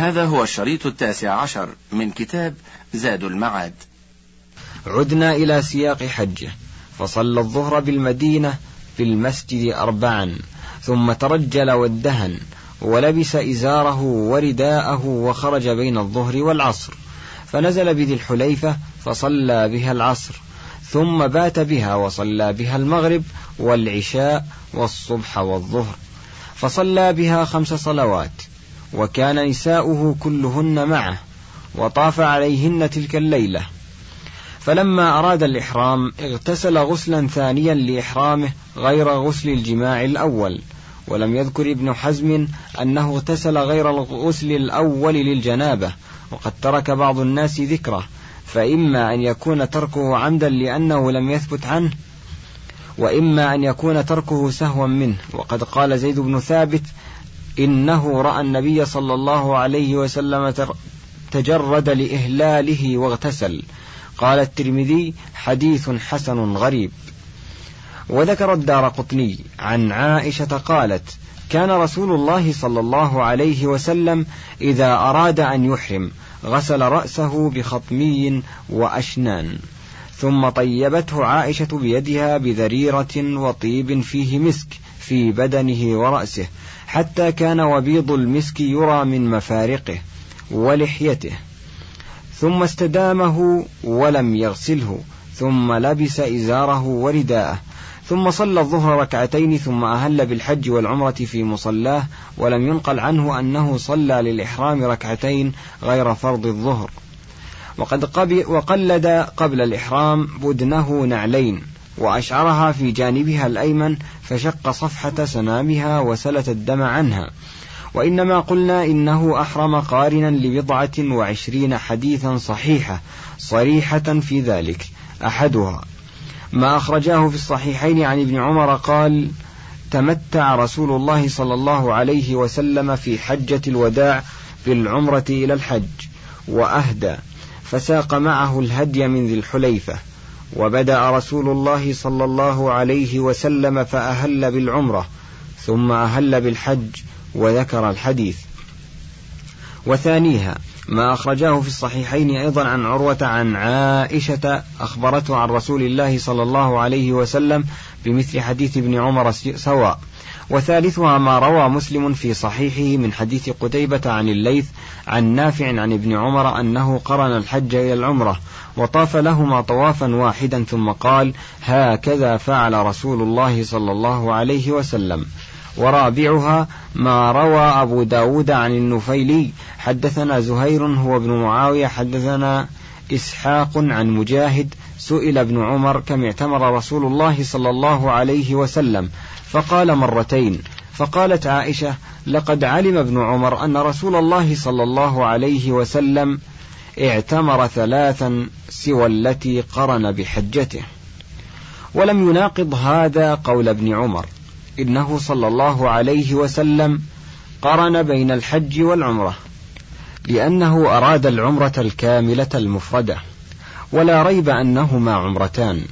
هذا هو الشريط التاسع عشر من كتاب زاد المعاد. عدنا إلى سياق حجه فصلى الظهر بالمدينة في المسجد أربعا ثم ترجل وادهن ولبس إزاره ورداءه وخرج بين الظهر والعصر فنزل بذي الحليفة فصلى بها العصر ثم بات بها وصلى بها المغرب والعشاء والصبح والظهر فصلى بها خمس صلوات وكان نساؤه كلهن معه وطاف عليهن تلك الليلة. فلما أراد الإحرام اغتسل غسلا ثانيا لإحرامه غير غسل الجماع الأول. ولم يذكر ابن حزم أنه اغتسل غير الغسل الأول للجنابة وقد ترك بعض الناس ذكره. فإما أن يكون تركه عمدا لأنه لم يثبت عنه وإما أن يكون تركه سهوا منه. وقد قال زيد بن ثابت إنه رأى النبي صلى الله عليه وسلم تجرد لإهلاله واغتسل. قال الترمذي حديث حسن غريب. وذكر الدار قطني عن عائشة قالت كان رسول الله صلى الله عليه وسلم إذا أراد أن يحرم غسل رأسه بخطمي وأشنان. ثم طيبته عائشة بيدها بذريرة وطيب فيه مسك في بدنه ورأسه حتى كان وبيض المسك يرى من مفارقه ولحيته. ثم استدامه ولم يغسله. ثم لبس إزاره ورداءه. ثم صلى الظهر ركعتين ثم أهل بالحج والعمرة في مصلاه ولم ينقل عنه أنه صلى للإحرام ركعتين غير فرض الظهر. وقد وقلد قبل الإحرام بدنه نعلين. وأشعرها في جانبها الأيمن فشق صفحة سنامها وسلت الدم عنها. وإنما قلنا إنه أحرم قارنا لبضعة وعشرين حديثا صحيحة صريحة في ذلك أحدها. ما أخرجاه في الصحيحين عن ابن عمر قال تمتع رسول الله صلى الله عليه وسلم في حجة الوداع بالعمرة إلى الحج وأهدى فساق معه الهدي من ذي الحليفة. وبدأ رسول الله صلى الله عليه وسلم فأهل بالعمرة ثم أهل بالحج وذكر الحديث. وثانيها ما أخرجاه في الصحيحين أيضا عن عروة عن عائشة أخبرته عن رسول الله صلى الله عليه وسلم بمثل حديث ابن عمر سواء. وثالثها ما روى مسلم في صحيحه من حديث قتيبة عن الليث عن نافع عن ابن عمر أنه قرن الحج إلى العمرة وطاف لهما طوافا واحدا ثم قال هكذا فعل رسول الله صلى الله عليه وسلم. ورابعها ما روى أبو داود عن النفيلي حدثنا زهير هو ابن معاوية حدثنا إسحاق عن مجاهد سئل ابن عمر كم اعتمر رسول الله صلى الله عليه وسلم فقال مرتين فقالت عائشة لقد علم ابن عمر أن رسول الله صلى الله عليه وسلم اعتمر ثلاثا سوى التي قرن بحجته ولم يناقض هذا قول ابن عمر إنه صلى الله عليه وسلم قرن بين الحج والعمرة لأنه أراد العمرة الكاملة المفردة ولا ريب أنهما عمرتان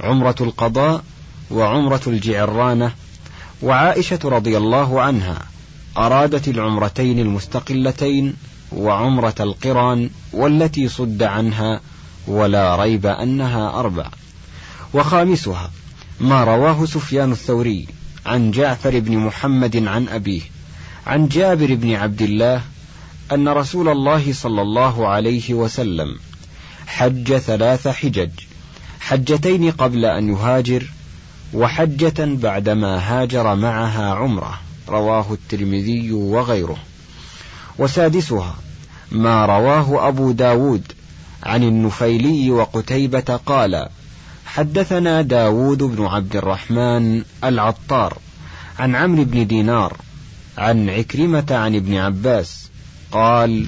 عمرة القضاء وعمرة الجعرانة وعائشة رضي الله عنها أرادت العمرتين المستقلتين وعمرة القران والتي صد عنها ولا ريب أنها أربع. وخامسها ما رواه سفيان الثوري عن جعفر بن محمد عن أبيه عن جابر بن عبد الله أن رسول الله صلى الله عليه وسلم حج ثلاث حجج حجتين قبل أن يهاجر وحجة بعدما هاجر معها عمرة رواه الترمذي وغيره. وسادسها ما رواه أبو داود عن النفيلي وقتيبة قال حدثنا داود بن عبد الرحمن العطار عن عمرو بن دينار عن عكرمة عن ابن عباس قال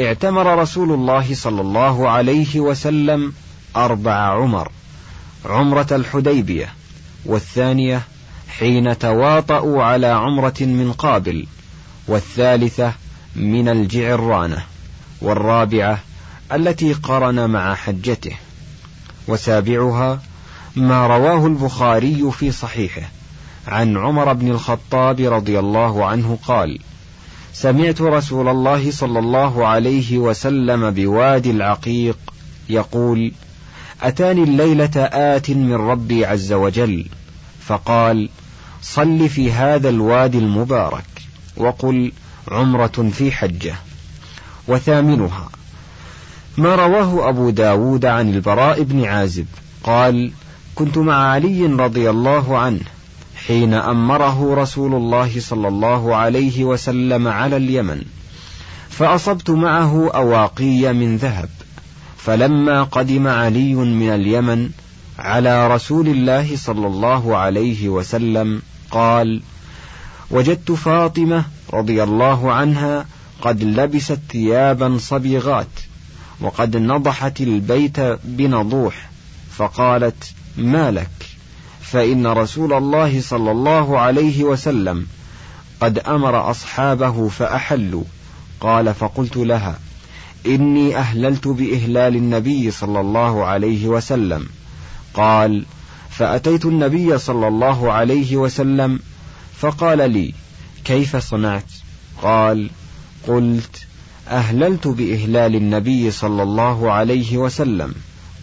اعتمر رسول الله صلى الله عليه وسلم أربع عمر عمرة الحديبية. والثانية حين تواطؤوا على عمرة من قابل. والثالثة من الجعرانة. والرابعة التي قرن مع حجته. وسابعها ما رواه البخاري في صحيحه. عن عمر بن الخطاب رضي الله عنه قال سمعت رسول الله صلى الله عليه وسلم بوادي العقيق يقول أتاني الليلة آت من ربي عز وجل فقال صل في هذا الوادي المبارك وقل عمرة في حجة. وثامنها ما رواه أبو داود عن البراء بن عازب قال كنت مع علي رضي الله عنه حين أمره رسول الله صلى الله عليه وسلم على اليمن فأصبت معه أواقي من ذهب. فلما قدم علي من اليمن على رسول الله صلى الله عليه وسلم قال وجدت فاطمة رضي الله عنها قد لبست ثيابا صبيغات وقد نضحت البيت بنضوح فقالت ما لك؟ فإن رسول الله صلى الله عليه وسلم قد أمر أصحابه فأحلوا قال فقلت لها إني أهللت بإهلال النبي صلى الله عليه وسلم. قال فأتيت النبي صلى الله عليه وسلم فقال لي كيف صنعت؟ قال قلت أهللت بإهلال النبي صلى الله عليه وسلم.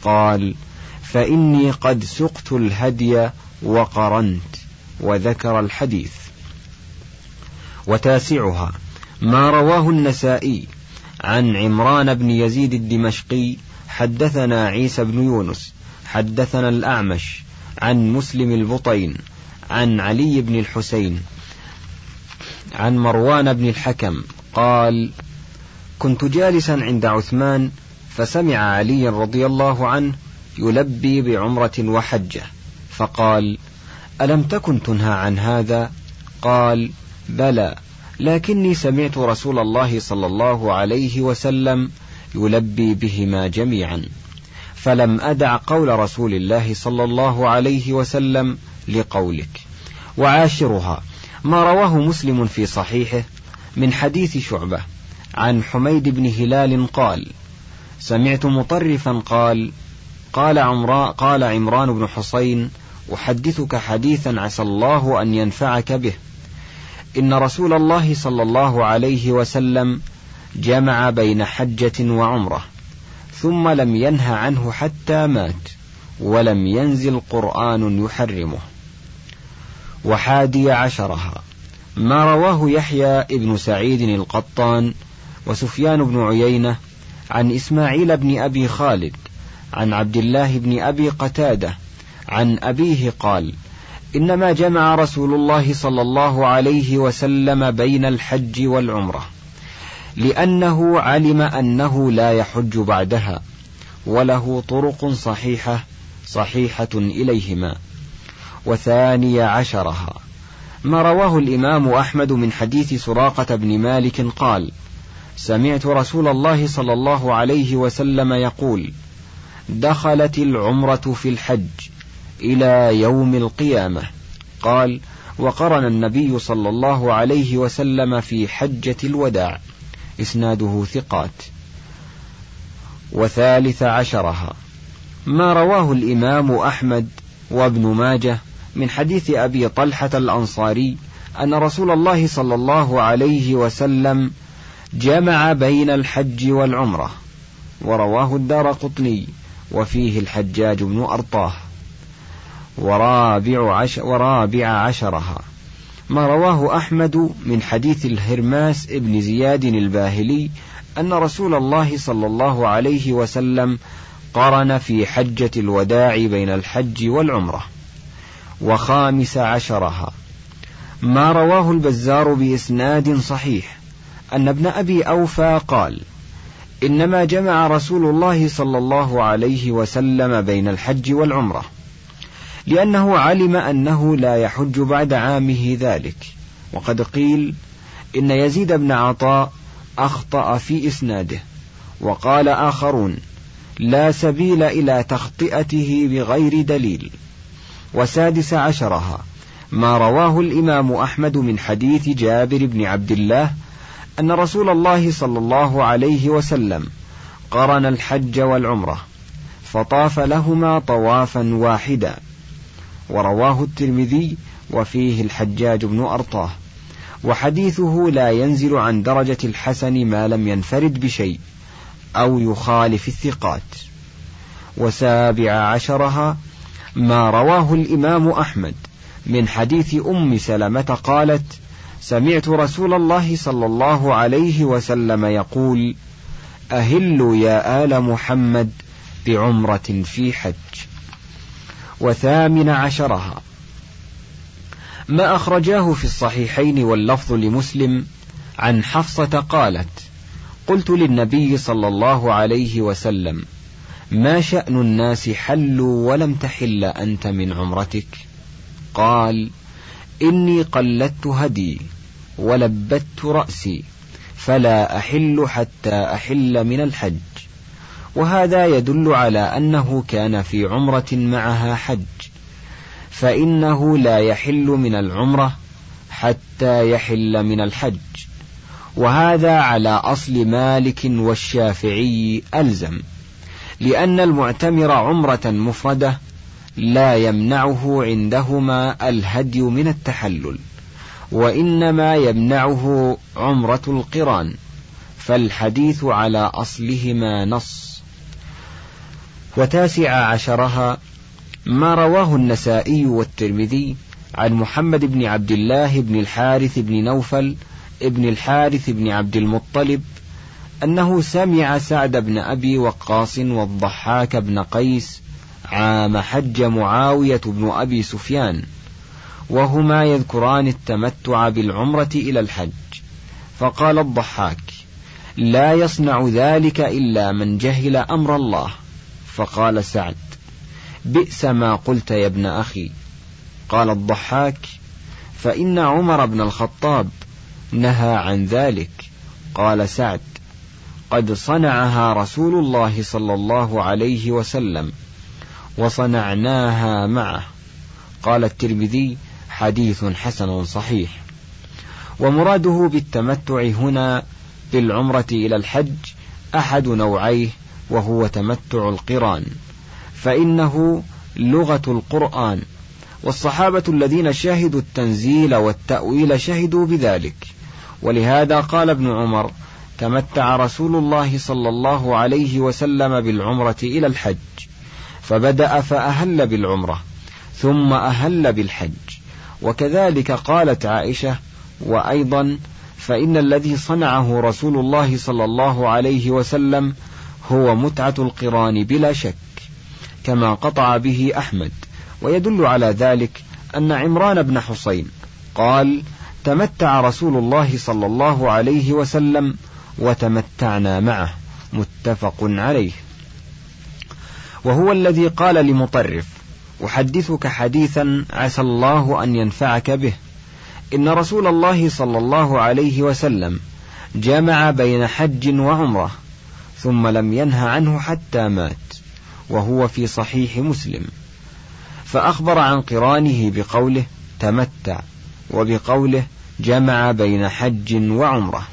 قال فإني قد سقت الهدي وقرنت وذكر الحديث. وتاسعها ما رواه النسائي عن عمران بن يزيد الدمشقي حدثنا عيسى بن يونس حدثنا الأعمش عن مسلم البطين عن علي بن الحسين عن مروان بن الحكم قال كنت جالسا عند عثمان فسمع علي رضي الله عنه يلبي بعمرة وحجة فقال ألم تكن تنهى عن هذا؟ قال بلى لكني سمعت رسول الله صلى الله عليه وسلم يلبي بهما جميعا فلم أدع قول رسول الله صلى الله عليه وسلم لقولك. وعاشرها ما رواه مسلم في صحيحه من حديث شعبة عن حميد بن هلال قال سمعت مطرفا قال قال عمران قال عمران بن حصين أحدثك حديثا عسى الله أن ينفعك به. إن رسول الله صلى الله عليه وسلم جمع بين حجة وعمرة ثم لم ينه عنه حتى مات ولم ينزل قرآن يحرمه. وحادي عشرها ما رواه يحيى ابن سعيد القطان وسفيان بن عيينة عن إسماعيل بن أبي خالد عن عبد الله بن أبي قتادة عن أبيه قال إنما جمع رسول الله صلى الله عليه وسلم بين الحج والعمرة لأنه علم أنه لا يحج بعدها وله طرق صحيحة صحيحة إليهما. وثاني عشرها ما رواه الإمام أحمد من حديث سراقة بن مالك قال سمعت رسول الله صلى الله عليه وسلم يقول دخلت العمرة في الحج إلى يوم القيامة. قال وقرن النبي صلى الله عليه وسلم في حجة الوداع. إسناده ثقات. وثالث عشرها. ما رواه الإمام أحمد وابن ماجه من حديث أبي طلحة الأنصاري أن رسول الله صلى الله عليه وسلم جمع بين الحج والعمرة. ورواه الدار قطني وفيه الحجاج بن أرطاه. ورابع, عشر ورابع عشرها. ما رواه أحمد من حديث الهرماس ابن زياد الباهلي أن رسول الله صلى الله عليه وسلم قرن في حجة الوداع بين الحج والعمرة. وخامس عشرها. ما رواه البزار بإسناد صحيح أن ابن أبي أوفى قال إنما جمع رسول الله صلى الله عليه وسلم بين الحج والعمرة. لأنه علم أنه لا يحج بعد عامه ذلك. وقد قيل إن يزيد بن عطاء أخطأ في إسناده وقال آخرون لا سبيل إلى تخطئته بغير دليل وسادس عشرها ما رواه الإمام أحمد من حديث جابر بن عبد الله أن رسول الله صلى الله عليه وسلم قرن الحج والعمرة فطاف لهما طوافا واحدا ورواه الترمذي وفيه الحجاج بن أرطاه. وحديثه لا ينزل عن درجة الحسن ما لم ينفرد بشيء أو يخالف الثقات. وسابع عشرها ما رواه الإمام أحمد من حديث أم سلمة قالت سمعت رسول الله صلى الله عليه وسلم يقول أهلوا يا آل محمد بعمرة في حج. وثامن عشرها. ما أخرجاه في الصحيحين واللفظ لمسلم عن حفصة قالت قلت للنبي صلى الله عليه وسلم ما شأن الناس حلوا ولم تحل أنت من عمرتك؟ قال إني قلدت هدي ولبت رأسي فلا أحل حتى أحل من الحج. وهذا يدل على أنه كان في عمرة معها حج فإنه لا يحل من العمرة حتى يحل من الحج وهذا على أصل مالك والشافعي ألزم لأن المعتمر عمرة مفردة لا يمنعه عندهما الهدي من التحلل وإنما يمنعه عمرة القران فالحديث على أصلهما نص. وتاسع عشرها ما رواه النسائي والترمذي عن محمد بن عبد الله بن الحارث بن نوفل ابن الحارث بن عبد المطلب أنه سمع سعد بن أبي وقاص والضحاك بن قيس عام حج معاوية بن أبي سفيان وهما يذكران التمتع بالعمرة إلى الحج. فقال الضحاك لا يصنع ذلك إلا من جهل أمر الله فقال سعد بئس ما قلت يا ابن أخي. قال الضحاك فإن عمر بن الخطاب نهى عن ذلك. قال سعد قد صنعها رسول الله صلى الله عليه وسلم وصنعناها معه. قال الترمذي حديث حسن صحيح. ومراده بالتمتع هنا بالعمرة إلى الحج أحد نوعيه وهو تمتع القرآن. فإنه لغة القرآن. والصحابة الذين شهدوا التنزيل والتأويل شهدوا بذلك. ولهذا قال ابن عمر تمتع رسول الله صلى الله عليه وسلم بالعمرة إلى الحج. فبدأ فأهل بالعمرة ثم أهل بالحج. وكذلك قالت عائشة وأيضا فإن الذي صنعه رسول الله صلى الله عليه وسلم هو متعة القران بلا شك كما قطع به أحمد ويدل على ذلك أن عمران بن حسين قال تمتع رسول الله صلى الله عليه وسلم وتمتعنا معه. متفق عليه. وهو الذي قال لمطرف أحدثك حديثا عسى الله أن ينفعك به. إن رسول الله صلى الله عليه وسلم جمع بين حج وعمرة ثم لم ينه عنه حتى مات وهو في صحيح مسلم. فأخبر عن قرانه بقوله تمتع وبقوله جمع بين حج وعمرة.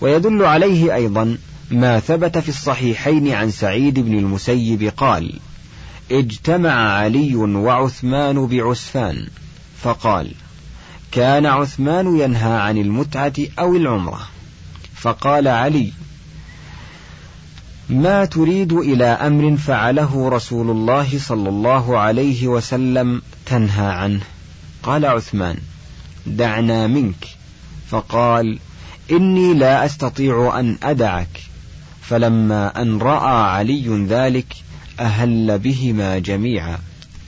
ويدل عليه أيضا ما ثبت في الصحيحين عن سعيد بن المسيب قال اجتمع علي وعثمان بعسفان فقال كان عثمان ينهى عن المتعة أو العمرة. فقال علي ما تريد إلى أمر فعله رسول الله صلى الله عليه وسلم تنهى عنه. قال عثمان دعنا منك. فقال إني لا أستطيع أن أدعك. فلما أن رأى علي ذلك أهل بهما جميعا.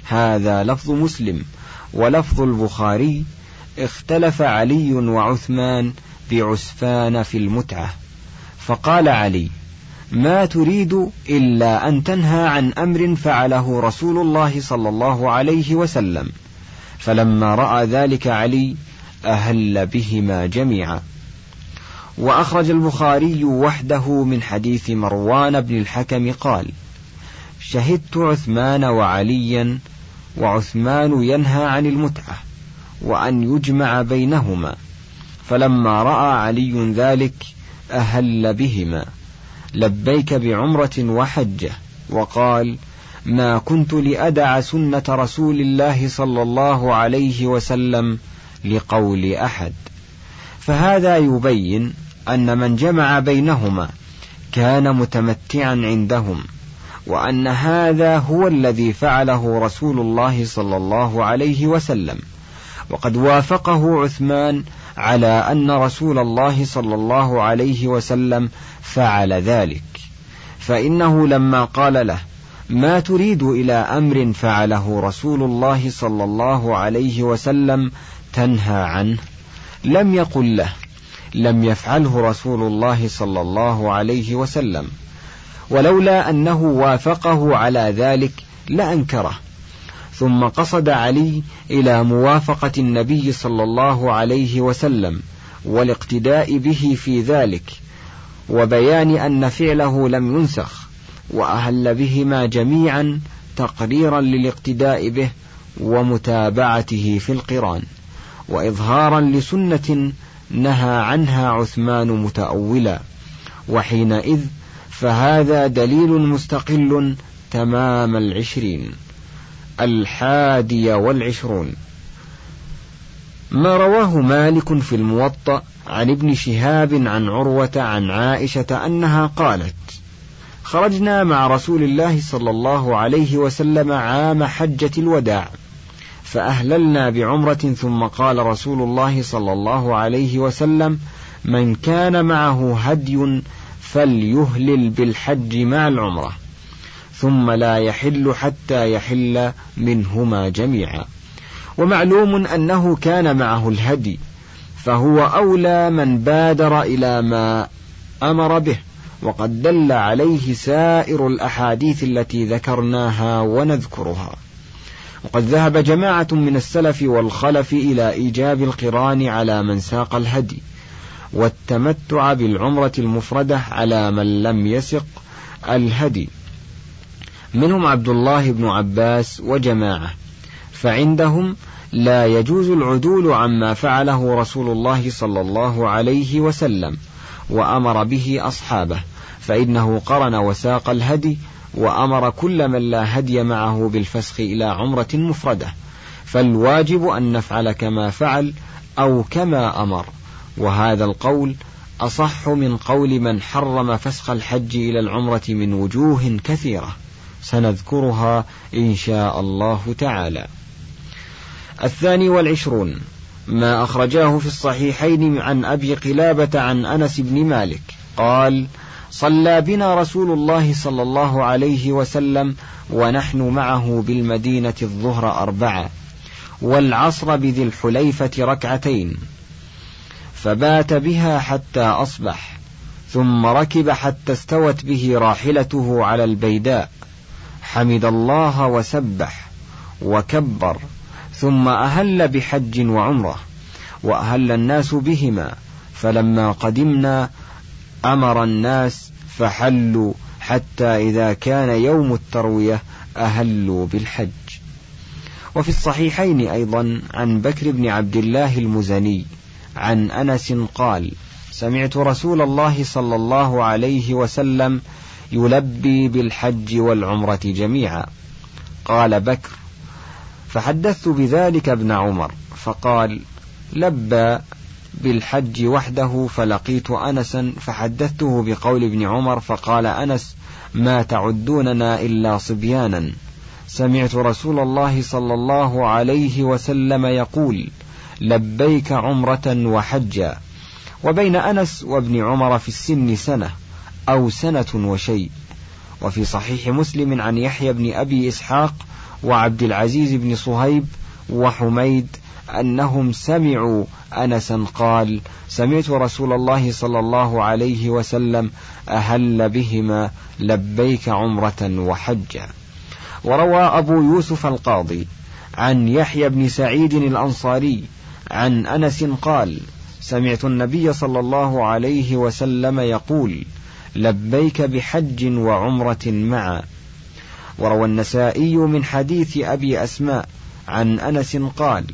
هذا لفظ مسلم ولفظ البخاري اختلف علي وعثمان بعسفان في المتعة. فقال علي ما تريد إلا أن تنهى عن أمر فعله رسول الله صلى الله عليه وسلم. فلما رأى ذلك علي أهل بهما جميعا. وأخرج البخاري وحده من حديث مروان بن الحكم قال شهدت عثمان وعليا وعثمان ينهى عن المتعة وأن يجمع بينهما. فلما رأى علي ذلك أهل بهما. لبيك بعمرة وحجة وقال ما كنت لأدع سنة رسول الله صلى الله عليه وسلم لقول أحد. فهذا يبين أن من جمع بينهما كان متمتعا عندهم وأن هذا هو الذي فعله رسول الله صلى الله عليه وسلم. وقد وافقه عثمان على أن رسول الله صلى الله عليه وسلم فعل ذلك. فإنه لما قال له ما تريد إلى أمر فعله رسول الله صلى الله عليه وسلم تنهى عنه. لم يقل له لم يفعله رسول الله صلى الله عليه وسلم ولولا أنه وافقه على ذلك لأنكره. ثم قصد علي إلى موافقة النبي صلى الله عليه وسلم والاقتداء به في ذلك وبيان أن فعله لم ينسخ وأهل بهما جميعا تقريرا للاقتداء به ومتابعته في القرآن وإظهارا لسنة نهى عنها عثمان متأولا وحينئذ فهذا دليل مستقل تمام العشرين. الحادي والعشرون. ما رواه مالك في الموطأ عن ابن شهاب عن عروة عن عائشة أنها قالت خرجنا مع رسول الله صلى الله عليه وسلم عام حجة الوداع فأهللنا بعمرة ثم قال رسول الله صلى الله عليه وسلم من كان معه هدي فليهلل بالحج مع العمرة. ثم لا يحل حتى يحل منهما جميعا. ومعلوم أنه كان معه الهدي فهو أولى من بادر إلى ما أمر به وقد دل عليه سائر الأحاديث التي ذكرناها ونذكرها. وقد ذهب جماعة من السلف والخلف إلى إيجاب القران على من ساق الهدي والتمتع بالعمرة المفردة على من لم يسق الهدي. منهم عبد الله بن عباس وجماعة فعندهم لا يجوز العدول عما فعله رسول الله صلى الله عليه وسلم وأمر به أصحابه فإنه قرن وساق الهدي وأمر كل من لا هدي معه بالفسخ إلى عمرة مفردة فالواجب أن نفعل كما فعل أو كما أمر وهذا القول أصح من قول من حرم فسخ الحج إلى العمرة من وجوه كثيرة. سنذكرها إن شاء الله تعالى. الثاني والعشرون ما أخرجاه في الصحيحين عن أبي قلابة عن أنس بن مالك. قال صلى بنا رسول الله صلى الله عليه وسلم ونحن معه بالمدينة الظهر أربعة والعصر بذي الحليفة ركعتين. فبات بها حتى أصبح ثم ركب حتى استوت به راحلته على البيداء. حمد الله وسبح وكبر ثم أهل بحج وعمرة وأهل الناس بهما فلما قدمنا أمر الناس فحلوا حتى إذا كان يوم التروية أهلوا بالحج. وفي الصحيحين أيضا عن بكر بن عبد الله المزني عن أنس قال سمعت رسول الله صلى الله عليه وسلم يلبي بالحج والعمرة جميعا. قال بكر فحدثت بذلك ابن عمر فقال لبى بالحج وحده فلقيت أنسا فحدثته بقول ابن عمر فقال أنس ما تعدوننا إلا صبيانا. سمعت رسول الله صلى الله عليه وسلم يقول لبيك عمرة وحجا. وبين أنس وابن عمر في السن سنة. أو سنة وشيء. وفي صحيح مسلم عن يحيى بن أبي إسحاق وعبد العزيز بن صهيب وحميد أنهم سمعوا أنسا قال سمعت رسول الله صلى الله عليه وسلم أهل بهما لبيك عمرة وحجا. وروى أبو يوسف القاضي عن يحيى بن سعيد الأنصاري عن أنس قال سمعت النبي صلى الله عليه وسلم يقول لبيك بحج وعمرة معا. وروى النسائي من حديث أبي أسماء عن أنس قال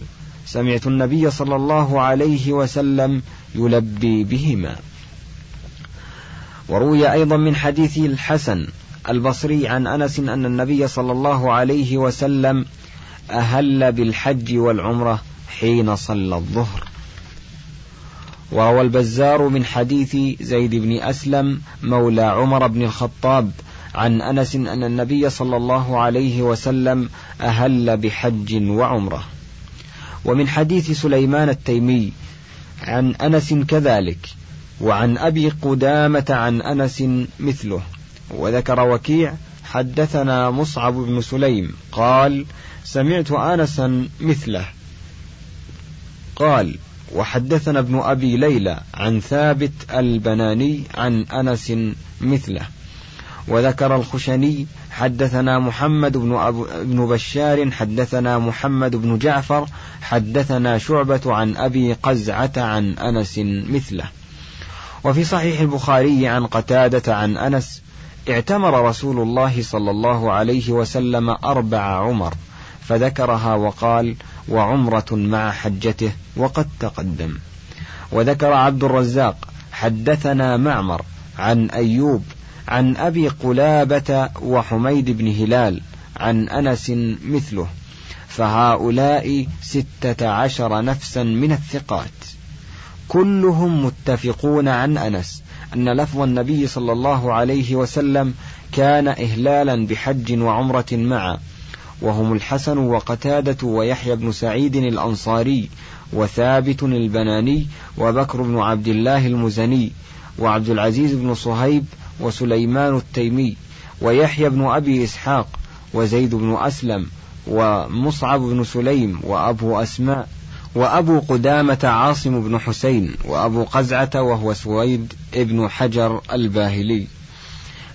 سمعت النبي صلى الله عليه وسلم يلبي بهما. وروي أيضا من حديث الحسن البصري عن أنس أن النبي صلى الله عليه وسلم أهل بالحج والعمرة حين صلى الظهر. وروى البزار من حديث زيد بن أسلم مولى عمر بن الخطاب عن أنس أن النبي صلى الله عليه وسلم أهل بحج وعمرة. ومن حديث سليمان التيمي عن أنس كذلك وعن أبي قدامة عن أنس مثله. وذكر وكيع حدثنا مصعب بن سليم قال سمعت أنسا مثله. قال وحدثنا ابن أبي ليلى عن ثابت البناني عن أنس مثله وذكر الخشني حدثنا محمد بن, أبو بن بشار حدثنا محمد بن جعفر حدثنا شعبة عن أبي قزعة عن أنس مثله. وفي صحيح البخاري عن قتادة عن أنس اعتمر رسول الله صلى الله عليه وسلم أربع عمر. فذكرها وقال وعمرة مع حجته وقد تقدم. وذكر عبد الرزاق حدثنا معمر عن أيوب عن أبي قلابة وحميد بن هلال عن أنس مثله فهؤلاء ستة عشر نفسا من الثقات. كلهم متفقون عن أنس أن لفظ النبي صلى الله عليه وسلم كان إهلالا بحج وعمرة معا وهم الحسن وقتادة ويحيى بن سعيد الأنصاري وثابت البناني وبكر بن عبد الله المزني وعبد العزيز بن صهيب وسليمان التيمي ويحيى بن أبي إسحاق وزيد بن أسلم ومصعب بن سليم وأبو أسماء وأبو قدامة عاصم بن حسين وأبو قزعة وهو سويد بن حجر الباهلي.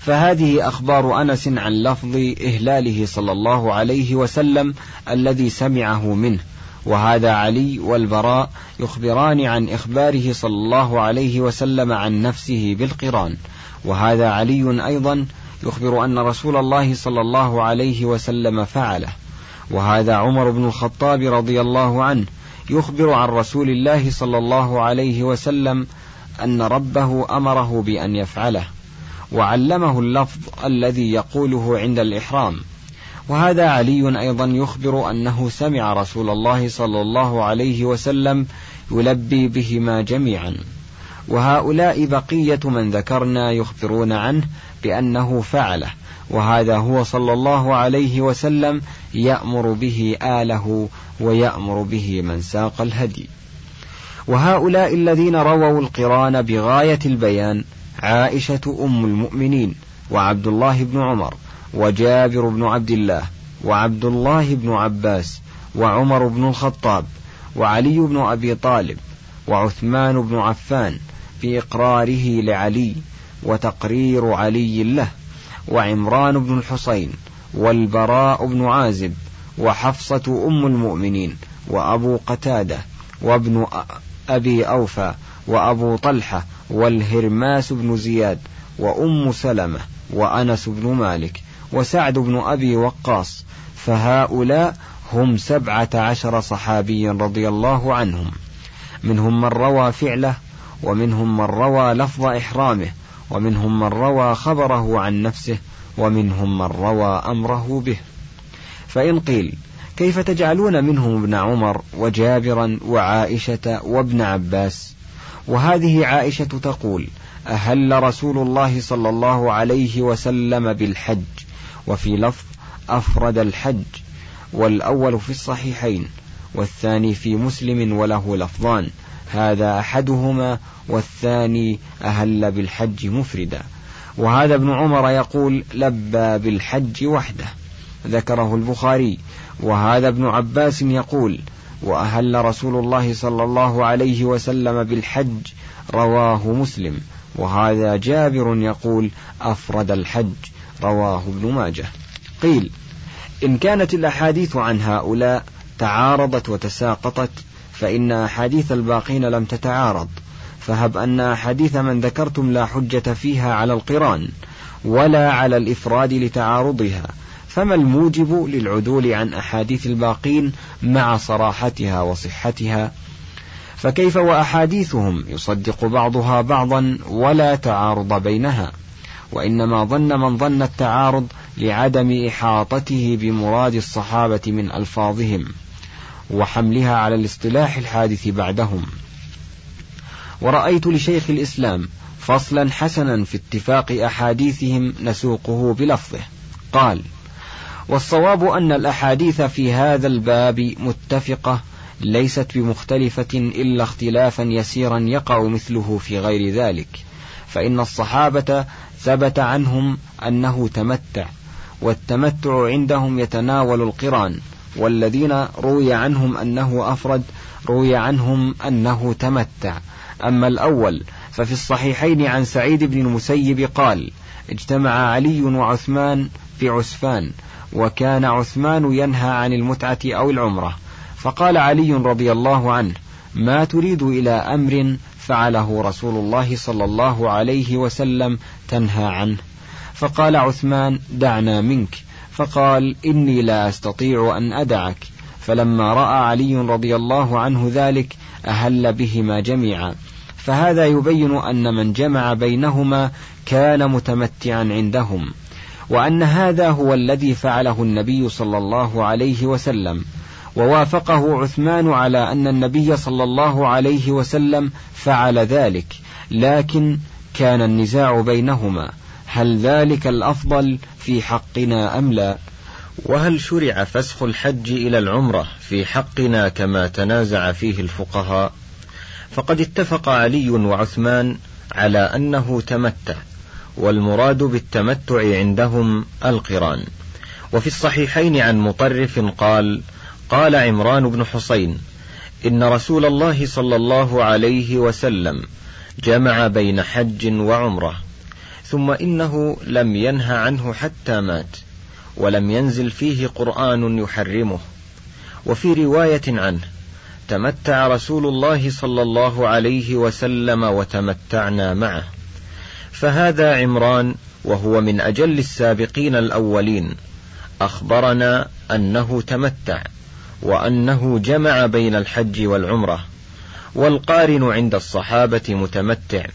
فهذه أخبار أنس عن لفظ إهلاله صلى الله عليه وسلم الذي سمعه منه وهذا علي والبراء يخبران عن إخباره صلى الله عليه وسلم عن نفسه بالقران وهذا علي أيضا يخبر أن رسول الله صلى الله عليه وسلم فعله وهذا عمر بن الخطاب رضي الله عنه يخبر عن رسول الله صلى الله عليه وسلم أن ربه أمره بأن يفعله. وعلمه اللفظ الذي يقوله عند الإحرام. وهذا علي أيضا يخبر أنه سمع رسول الله صلى الله عليه وسلم يلبي بهما جميعا. وهؤلاء بقية من ذكرنا يخبرون عنه بأنه فعله. وهذا هو صلى الله عليه وسلم يأمر به آله ويأمر به من ساق الهدي. وهؤلاء الذين رووا القرآن بغاية البيان عائشة أم المؤمنين وعبد الله بن عمر وجابر بن عبد الله وعبد الله بن عباس وعمر بن الخطاب وعلي بن أبي طالب وعثمان بن عفان في إقراره لعلي وتقرير علي له وعمران بن الحصين والبراء بن عازب وحفصة أم المؤمنين وأبو قتادة وابن أبي أوفى وأبو طلحة والهرماس بن زياد وأم سلمة وأنس بن مالك وسعد بن أبي وقاص فهؤلاء هم سبعة عشر صحابيا رضي الله عنهم. منهم من روى فعله ومنهم من روى لفظ إحرامه ومنهم من روى خبره عن نفسه ومنهم من روى أمره به. فإن قيل كيف تجعلون منهم ابن عمر وجابرا وعائشة وابن عباس؟ وهذه عائشة تقول أهل رسول الله صلى الله عليه وسلم بالحج وفي لفظ أفرد الحج والأول في الصحيحين والثاني في مسلم وله لفظان هذا أحدهما والثاني أهل بالحج مفردا. وهذا ابن عمر يقول لبى بالحج وحده ذكره البخاري. وهذا ابن عباس يقول وأهل رسول الله صلى الله عليه وسلم بالحج رواه مسلم. وهذا جابر يقول أفرد الحج رواه ابن ماجه. قيل إن كانت الأحاديث عن هؤلاء تعارضت وتساقطت فإن أحاديث الباقين لم تتعارض. فهب أن أحاديث من ذكرتم لا حجة فيها على القران ولا على الإفراد لتعارضها. فما الموجب للعدول عن أحاديث الباقين مع صراحتها وصحتها؟ فكيف وأحاديثهم؟ يصدق بعضها بعضا ولا تعارض بينها وإنما ظن من ظن التعارض لعدم إحاطته بمراد الصحابة من ألفاظهم وحملها على الاصطلاح الحادث بعدهم. ورأيت لشيخ الإسلام فصلا حسنا في اتفاق أحاديثهم نسوقه بلفظه. قال والصواب أن الأحاديث في هذا الباب متفقة ليست بمختلفة إلا اختلافا يسيرا يقع مثله في غير ذلك. فإن الصحابة ثبت عنهم أنه تمتع والتمتع عندهم يتناول القران والذين روي عنهم أنه أفرد روي عنهم أنه تمتع. أما الأول ففي الصحيحين عن سعيد بن المسيب قال اجتمع علي وعثمان في عسفان وكان عثمان ينهى عن المتعة أو العمرة. فقال علي رضي الله عنه ما تريد إلى أمر فعله رسول الله صلى الله عليه وسلم تنهى عنه. فقال عثمان دعنا منك. فقال إني لا أستطيع أن أدعك. فلما رأى علي رضي الله عنه ذلك أهل بهما جميعا. فهذا يبين أن من جمع بينهما كان متمتعا عندهم. وأن هذا هو الذي فعله النبي صلى الله عليه وسلم ووافقه عثمان على أن النبي صلى الله عليه وسلم فعل ذلك لكن كان النزاع بينهما هل ذلك الأفضل في حقنا أم لا؟ وهل شرع فسخ الحج إلى العمرة في حقنا كما تنازع فيه الفقهاء؟ فقد اتفق علي وعثمان على أنه تمتع والمراد بالتمتع عندهم القران. وفي الصحيحين عن مطرف قال قال عمران بن حسين إن رسول الله صلى الله عليه وسلم جمع بين حج وعمرة ثم إنه لم ينه عنه حتى مات ولم ينزل فيه قرآن يحرمه. وفي رواية عنه تمتع رسول الله صلى الله عليه وسلم وتمتعنا معه. فهذا عمران وهو من أجل السابقين الأولين. أخبرنا أنه تمتع وأنه جمع بين الحج والعمرة والقارن عند الصحابة متمتع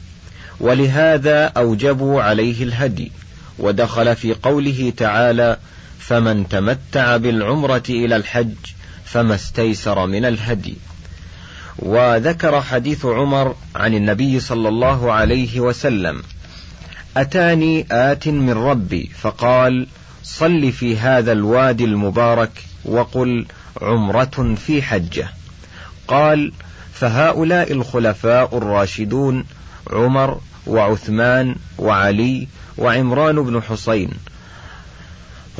ولهذا أوجبوا عليه الهدي ودخل في قوله تعالى فمن تمتع بالعمرة إلى الحج فما استيسر من الهدي وذكر حديث عمر عن النبي صلى الله عليه وسلم أتاني آت من ربي فقال صل في هذا الوادي المبارك وقل عمرة في حجة. قال فهؤلاء الخلفاء الراشدون عمر وعثمان وعلي وعمران بن حسين.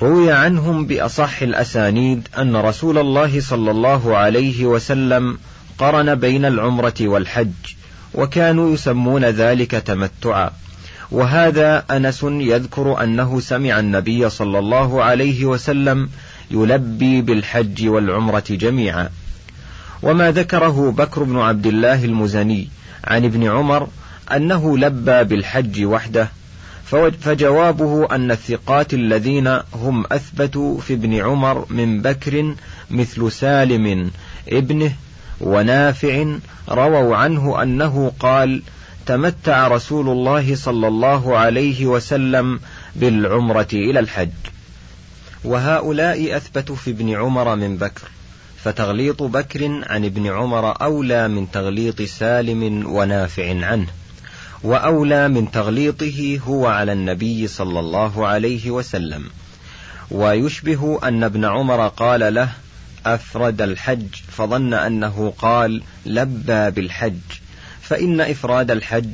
روي عنهم بأصح الأسانيد أن رسول الله صلى الله عليه وسلم قرن بين العمرة والحج وكانوا يسمون ذلك تمتعا. وهذا أنس يذكر أنه سمع النبي صلى الله عليه وسلم يلبي بالحج والعمرة جميعا. وما ذكره بكر بن عبد الله المزني عن ابن عمر أنه لبى بالحج وحده فجوابه أن الثقات الذين هم أثبتوا في ابن عمر من بكر مثل سالم ابنه ونافع رووا عنه أنه قال تمتع رسول الله صلى الله عليه وسلم بالعمرة إلى الحج. وهؤلاء أثبتوا في ابن عمر من بكر فتغليط بكر عن ابن عمر أولى من تغليط سالم ونافع عنه وأولى من تغليطه هو على النبي صلى الله عليه وسلم. ويشبه أن ابن عمر قال له أفرد الحج فظن أنه قال لبى بالحج. فإن إفراد الحج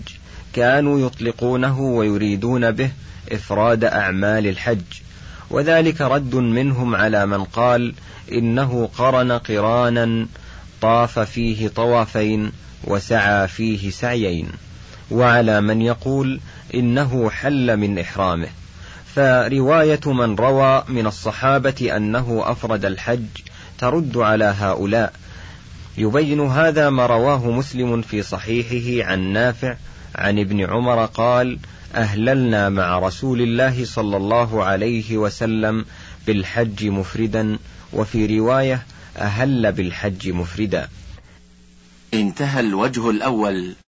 كانوا يطلقونه ويريدون به إفراد أعمال الحج. وذلك رد منهم على من قال إنه قرن قرانا طاف فيه طوافين وسعى فيه سعيين. وعلى من يقول إنه حل من إحرامه. فرواية من روى من الصحابة أنه أفرد الحج ترد على هؤلاء. يبين هذا ما رواه مسلم في صحيحه عن نافع عن ابن عمر قال أهللنا مع رسول الله صلى الله عليه وسلم بالحج مفردا وفي رواية أهل بالحج مفردا. انتهى الوجه الأول.